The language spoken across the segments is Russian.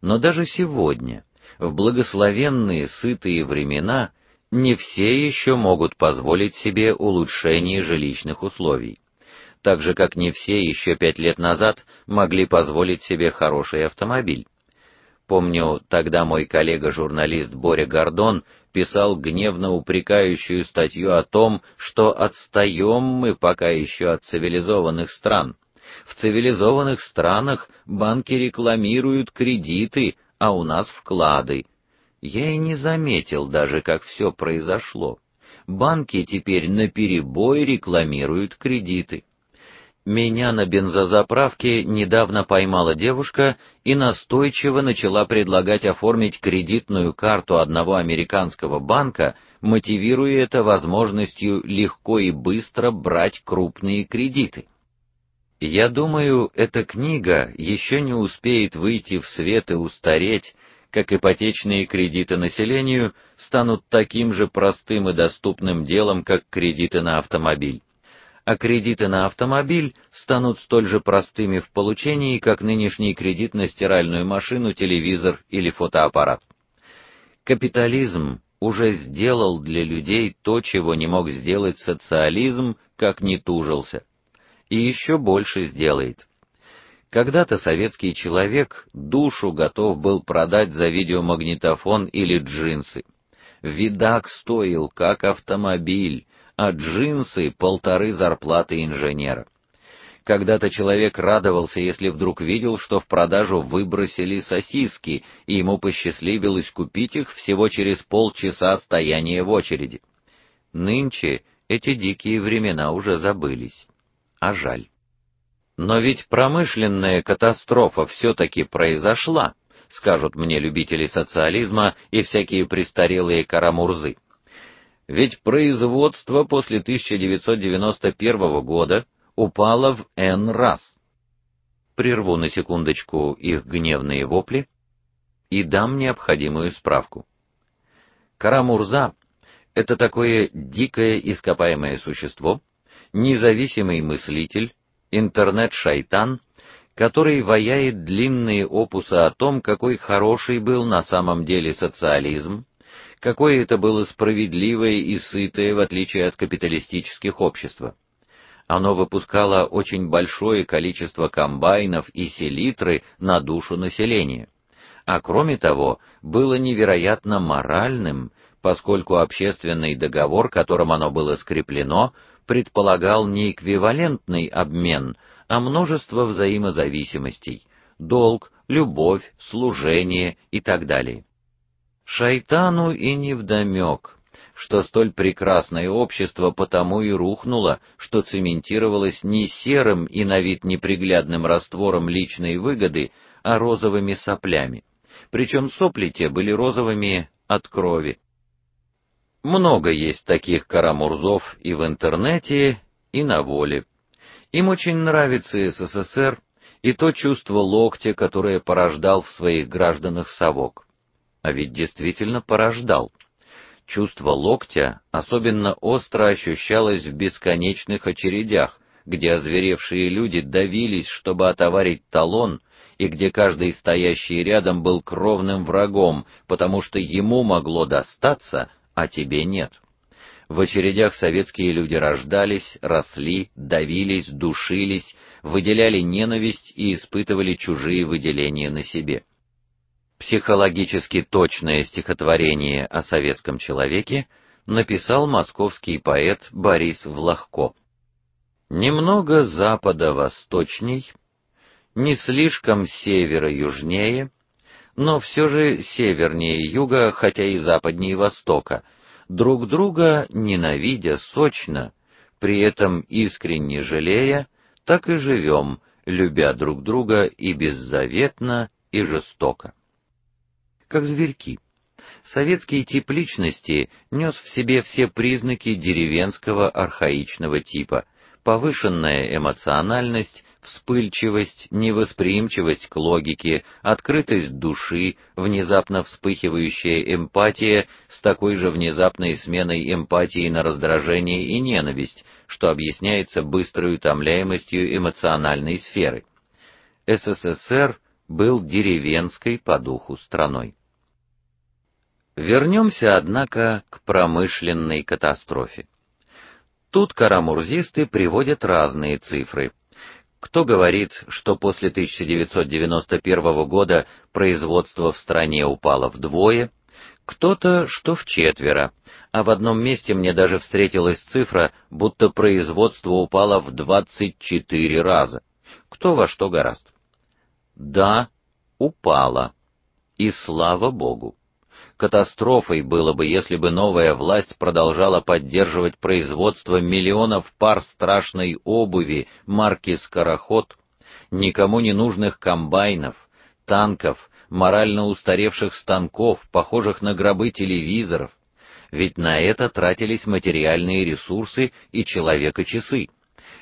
Но даже сегодня, в благословенные сытые времена, не все еще могут позволить себе улучшение жилищных условий, так же как не все еще пять лет назад могли позволить себе хороший автомобиль. Помню, тогда мой коллега-журналист Боря Гордон писал гневно упрекающую статью о том, что отстаем мы пока еще от цивилизованных стран. В цивилизованных странах банки рекламируют кредиты, а у нас вклады. Я и не заметил даже, как все произошло. Банки теперь наперебой рекламируют кредиты. Меня на бензозаправке недавно поймала девушка и настойчиво начала предлагать оформить кредитную карту одного американского банка, мотивируя это возможностью легко и быстро брать крупные кредиты. Я думаю, эта книга еще не успеет выйти в свет и устареть, как ипотечные кредиты населению станут таким же простым и доступным делом, как кредиты на автомобиль а кредиты на автомобиль станут столь же простыми в получении, как нынешний кредит на стиральную машину, телевизор или фотоаппарат. Капитализм уже сделал для людей то, чего не мог сделать социализм, как ни тужился. И еще больше сделает. Когда-то советский человек душу готов был продать за видеомагнитофон или джинсы. Видак стоил как автомобиль, а джинсы полторы зарплаты инженера. Когда-то человек радовался, если вдруг видел, что в продажу выбросили сосиски, и ему посчастливилось купить их всего через полчаса стояния в очереди. Нынче эти дикие времена уже забылись. А жаль. Но ведь промышленная катастрофа все таки произошла, скажут мне любители социализма и всякие престарелые карамурзы. Ведь производство после 1991 года упало в N раз. Прерву на секундочку их гневные вопли и дам необходимую справку. Карамурза это такое дикое ископаемое существо, независимый мыслитель, интернет-шайтан, который ваяет длинные опусы о том, какой хороший был на самом деле социализм, какое это было справедливое и сытое в отличие от капиталистических обществ. Оно выпускало очень большое количество комбайнов и селитры на душу населения. А кроме того, было невероятно моральным, поскольку общественный договор, которым оно было скреплено, предполагал не эквивалентный обмен, а множество взаимозависимостей: долг, любовь, служение и так далее. Шайтану и не вдомек, что столь прекрасное общество потому и рухнуло, что цементировалось не серым и на вид неприглядным раствором личной выгоды, а розовыми соплями. Причем сопли те были розовыми от крови. Много есть таких карамурзов и в интернете, и на воле. Им очень нравится СССР и то чувство локтя, которое порождал в своих гражданах совок а ведь действительно порождал. Чувство локтя особенно остро ощущалось в бесконечных очередях, где озверевшие люди давились, чтобы отоварить талон, и где каждый стоящий рядом был кровным врагом, потому что ему могло достаться, а тебе нет. В очередях советские люди рождались, росли, давились, душились, выделяли ненависть и испытывали чужие выделения на себе. Психологически точное стихотворение о советском человеке написал московский поэт Борис Влахко. Немного запада восточней, не слишком севера южнее, но все же севернее юга, хотя и западнее востока, друг друга ненавидя сочно, при этом искренне жалея, так и живем, любя друг друга и беззаветно, и жестоко. Как зверьки. Советский тип личности нес в себе все признаки деревенского архаичного типа: повышенная эмоциональность, вспыльчивость, невосприимчивость к логике, открытость души, внезапно вспыхивающая эмпатия с такой же внезапной сменой эмпатии на раздражение и ненависть, что объясняется быстрой утомляемостью эмоциональной сферы. СССР был деревенской по духу страной. Вернемся, однако, к промышленной катастрофе. Тут карамурзисты приводят разные цифры. Кто говорит, что после 1991 года производство в стране упало вдвое, кто-то, что в четверо, а в одном месте мне даже встретилась цифра, будто производство упало в 24 раза. Кто во что гораст. Да, упало. И слава богу. Катастрофой было бы, если бы новая власть продолжала поддерживать производство миллионов пар страшной обуви марки Скороход, никому не нужных комбайнов, танков, морально устаревших станков, похожих на гробы телевизоров. Ведь на это тратились материальные ресурсы и человека-часы.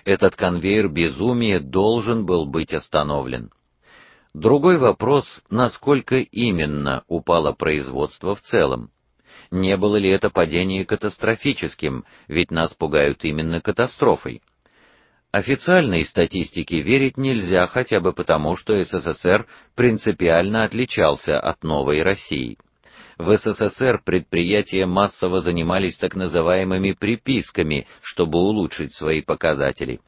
Этот конвейер безумия должен был быть остановлен. Другой вопрос, насколько именно упало производство в целом. Не было ли это падение катастрофическим, ведь нас пугают именно катастрофой. Официальной статистике верить нельзя хотя бы потому, что СССР принципиально отличался от новой России. В СССР предприятия массово занимались так называемыми приписками, чтобы улучшить свои показатели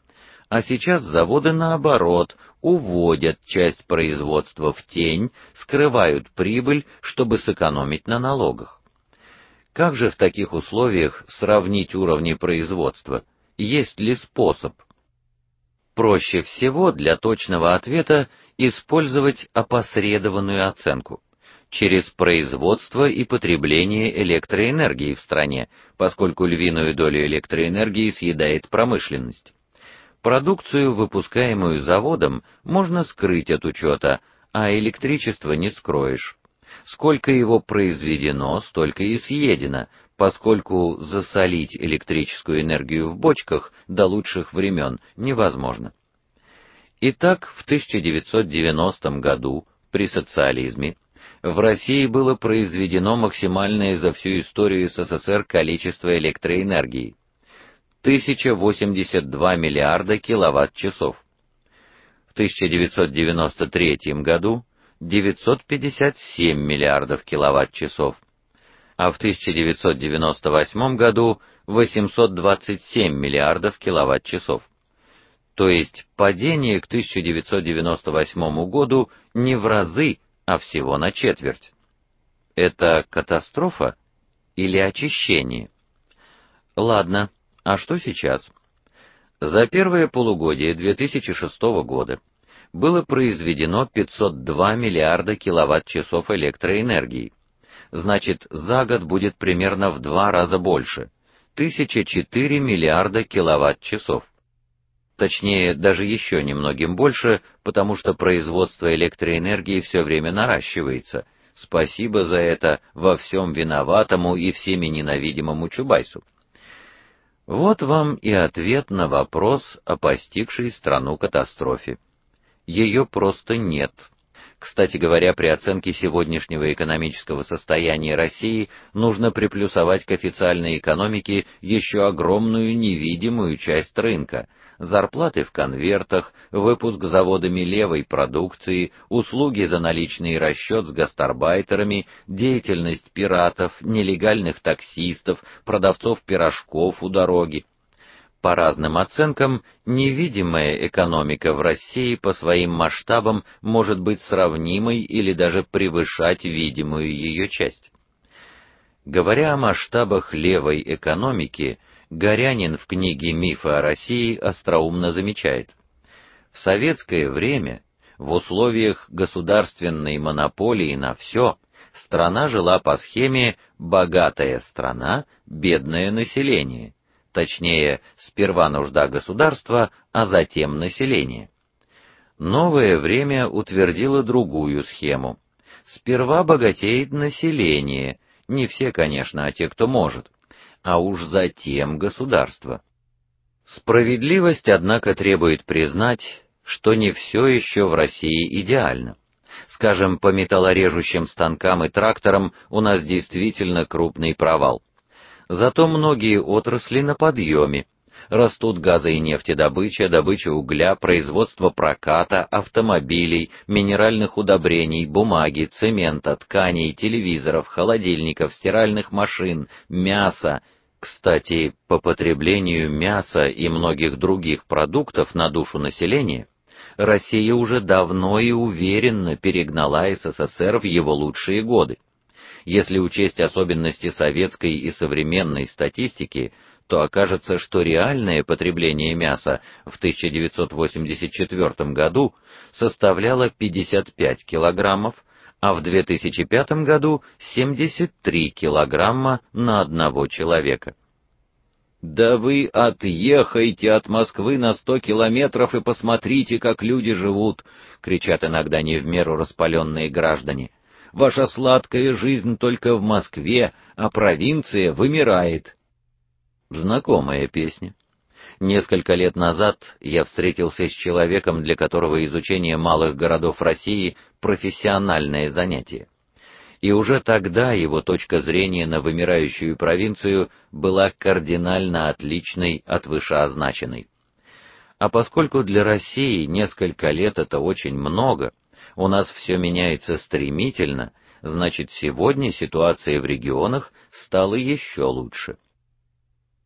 а сейчас заводы наоборот уводят часть производства в тень, скрывают прибыль, чтобы сэкономить на налогах. Как же в таких условиях сравнить уровни производства? Есть ли способ? Проще всего для точного ответа использовать опосредованную оценку через производство и потребление электроэнергии в стране, поскольку львиную долю электроэнергии съедает промышленность. Продукцию, выпускаемую заводом, можно скрыть от учета, а электричество не скроешь. Сколько его произведено, столько и съедено, поскольку засолить электрическую энергию в бочках до лучших времен невозможно. Итак, в 1990 году при социализме в России было произведено максимальное за всю историю СССР количество электроэнергии 1082 миллиарда киловатт-часов. В 1993 году 957 миллиардов киловатт-часов, а в 1998 году 827 миллиардов киловатт-часов. То есть падение к 1998 году не в разы, а всего на четверть. Это катастрофа или очищение? Ладно, а что сейчас? За первое полугодие 2006 года было произведено 502 миллиарда киловатт-часов электроэнергии. Значит, за год будет примерно в два раза больше 1004 миллиарда киловатт-часов. Точнее, даже еще немногим больше, потому что производство электроэнергии все время наращивается. Спасибо за это во всем виноватому и всеми ненавидимому Чубайсу. Вот вам и ответ на вопрос о постигшей страну катастрофе. Ее просто нет. Кстати говоря, при оценке сегодняшнего экономического состояния России нужно приплюсовать к официальной экономике еще огромную невидимую часть рынка, зарплаты в конвертах, выпуск заводами левой продукции, услуги за наличный расчет с гастарбайтерами, деятельность пиратов, нелегальных таксистов, продавцов пирожков у дороги. По разным оценкам, невидимая экономика в России по своим масштабам может быть сравнимой или даже превышать видимую ее часть. Говоря о масштабах левой экономики, Горянин в книге Мифы о России остроумно замечает: в советское время в условиях государственной монополии на все страна жила по схеме богатая страна, бедное население. Точнее, сперва нужда государства, а затем население. Новое время утвердило другую схему. Сперва богатеет население, не все, конечно, а те, кто может а уж затем государство. Справедливость, однако, требует признать, что не все еще в России идеально. Скажем, по металлорежущим станкам и тракторам у нас действительно крупный провал. Зато многие отрасли на подъеме. Растут газы и нефтедобыча, добыча угля, производство проката, автомобилей, минеральных удобрений, бумаги, цемента, тканей, телевизоров, холодильников, стиральных машин, мяса. Кстати, по потреблению мяса и многих других продуктов на душу населения Россия уже давно и уверенно перегнала СССР в его лучшие годы. Если учесть особенности советской и современной статистики, то окажется, что реальное потребление мяса в 1984 году составляло 55 килограммов, а в 2005 году 73 килограмма на одного человека. Да вы отъехайте от Москвы на сто километров и посмотрите, как люди живут, кричат иногда не в меру распаленные граждане. Ваша сладкая жизнь только в Москве, а провинция вымирает. Знакомая песня. Несколько лет назад я встретился с человеком, для которого изучение малых городов России профессиональное занятие. И уже тогда его точка зрения на вымирающую провинцию была кардинально отличной от вышеозначенной. А поскольку для России несколько лет это очень много, у нас все меняется стремительно, значит, сегодня ситуация в регионах стала еще лучше.